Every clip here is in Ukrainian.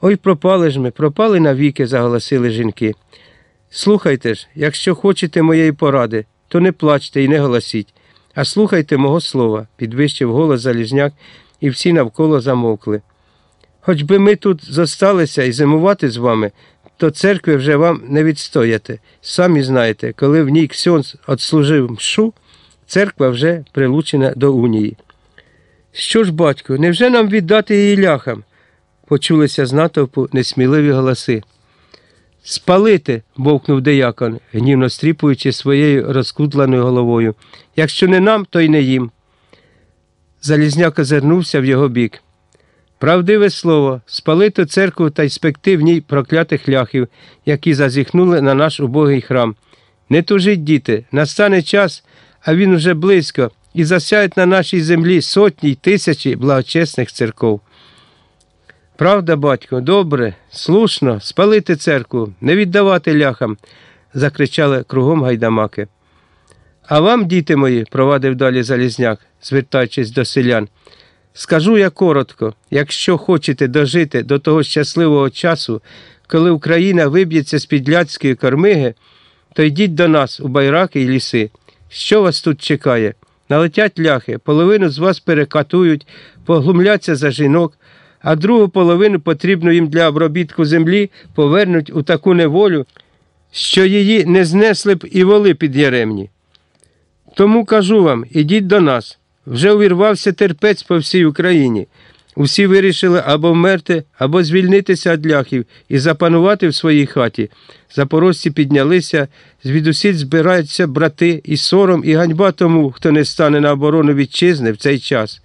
Ой, пропали ж ми, пропали навіки, заголосили жінки. Слухайте ж, якщо хочете моєї поради, то не плачте і не голосіть, а слухайте мого слова, підвищив голос Залізняк, і всі навколо замовкли. Хоч би ми тут зосталися і зимувати з вами, то церкви вже вам не відстояти. Самі знаєте, коли в ній Ксьонс отслужив мшу, церква вже прилучена до унії. Що ж, батько, невже нам віддати її ляхам? Почулися з натовпу несміливі голоси. Спалити, вовкнув деякон, гнівно стріпуючи своєю розкудланою головою. Якщо не нам, то й не їм. Залізняк озирнувся в його бік. Правдиве слово, спалити церкву та й спекти в ній проклятих ляхів, які зазіхнули на наш убогий храм. Не тужіть, діти, настане час, а він уже близько, і засяють на нашій землі сотні й тисячі благочесних церков. Правда, батько, добре, слушно, спалити церкву, не віддавати ляхам, закричали кругом гайдамаки. А вам, діти мої, провадив далі Залізняк, звертаючись до селян, скажу я коротко, якщо хочете дожити до того щасливого часу, коли Україна виб'ється з підляцької кормиги, то йдіть до нас у байраки й ліси. Що вас тут чекає? Налетять ляхи, половину з вас перекатують, поглумляться за жінок, а другу половину потрібну їм для обробітку землі повернуть у таку неволю, що її не знесли б і воли під яремні. Тому кажу вам, ідіть до нас. Вже увірвався терпець по всій Україні. Усі вирішили або вмерти, або звільнитися від ляхів і запанувати в своїй хаті. Запорожці піднялися, звідусіль збираються брати, і сором, і ганьба тому, хто не стане на оборону вітчизни в цей час.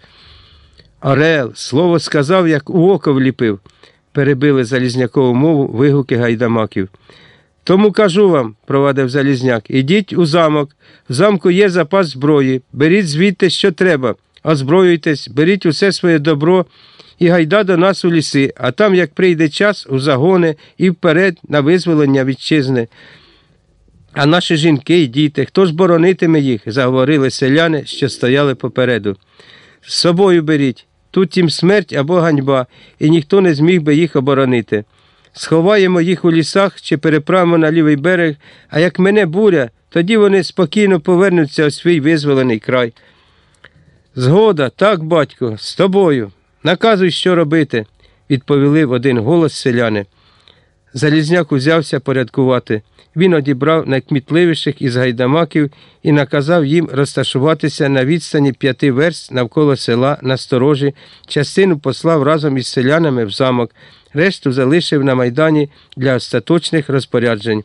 Орел, слово сказав, як у око вліпив, перебили Залізнякову мову вигуки гайдамаків. Тому кажу вам, провадив Залізняк, ідіть у замок. В замку є запас зброї, беріть звідти, що треба, озброюйтесь, беріть усе своє добро і гайда до нас у ліси, а там, як прийде час, у загони і вперед на визволення вітчизни. А наші жінки й діти, хто ж боронитиме їх? заговорили селяни, що стояли попереду. З собою беріть, тут їм смерть або ганьба, і ніхто не зміг би їх оборонити. Сховаємо їх у лісах чи переправимо на лівий берег, а як мене буря, тоді вони спокійно повернуться у свій визволений край. Згода, так, батько, з тобою. Наказуй, що робити, відповіли в один голос селяни. Залізняк узявся порядкувати. Він одібрав найкмітливіших із гайдамаків і наказав їм розташуватися на відстані п'яти верст навколо села на сторожі, частину послав разом із селянами в замок, решту залишив на майдані для остаточних розпоряджень.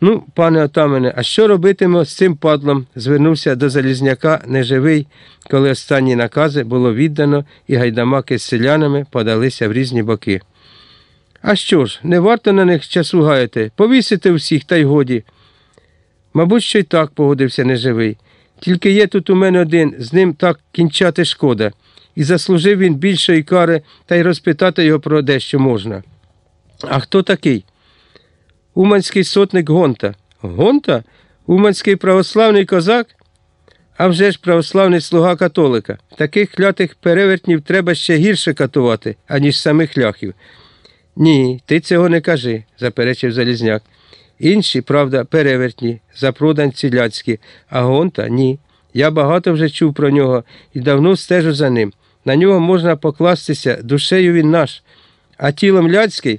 Ну, пане отамене, а що робитиме з цим падлом? звернувся до Залізняка неживий, коли останні накази було віддано, і гайдамаки з селянами подалися в різні боки. А що ж, не варто на них часу гаяти, повісити всіх та й годі. Мабуть, що й так погодився неживий. Тільки є тут у мене один, з ним так кінчати шкода, і заслужив він більшої кари та й розпитати його про дещо можна. А хто такий? Уманський сотник Гонта. Гонта? Уманський православний козак? А вже ж православний слуга католика. Таких клятих перевертнів треба ще гірше катувати, аніж самих ляхів. Ні, ти цього не кажи, заперечив Залізняк. Інші, правда, перевертні, запроданці ляцькі, а гонта ні. Я багато вже чув про нього і давно стежу за ним. На нього можна покластися, душею він наш, а тілом ляцький.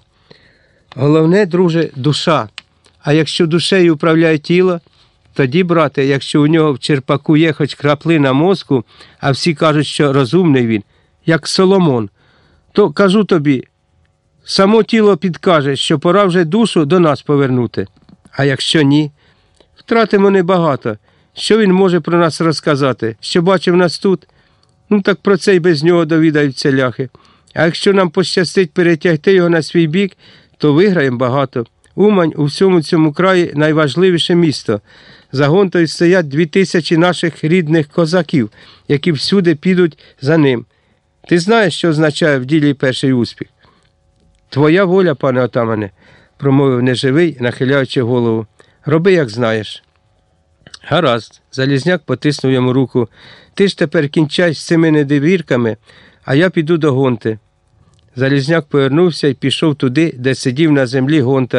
Головне, друже, душа. А якщо душею управляє тіло, тоді, брате, якщо у нього в черпаку є хоч краплина мозку, а всі кажуть, що розумний він, як Соломон, то кажу тобі, само тіло підкаже, що пора вже душу до нас повернути. А якщо ні, втратимо небагато. Що він може про нас розказати? Що бачив нас тут? Ну так про це й без нього довідаються ляхи. А якщо нам пощастить перетягти його на свій бік, то виграємо багато. Умань у всьому цьому краї найважливіше місто. За гонтою стоять дві тисячі наших рідних козаків, які всюди підуть за ним. Ти знаєш, що означає в ділі перший успіх? Твоя воля, пане отамане, промовив неживий, нахиляючи голову. Роби, як знаєш. Гаразд, Залізняк потиснув йому руку. Ти ж тепер кінчай з цими недовірками, а я піду до гонти. Залізняк повернувся і пішов туди, де сидів на землі гонта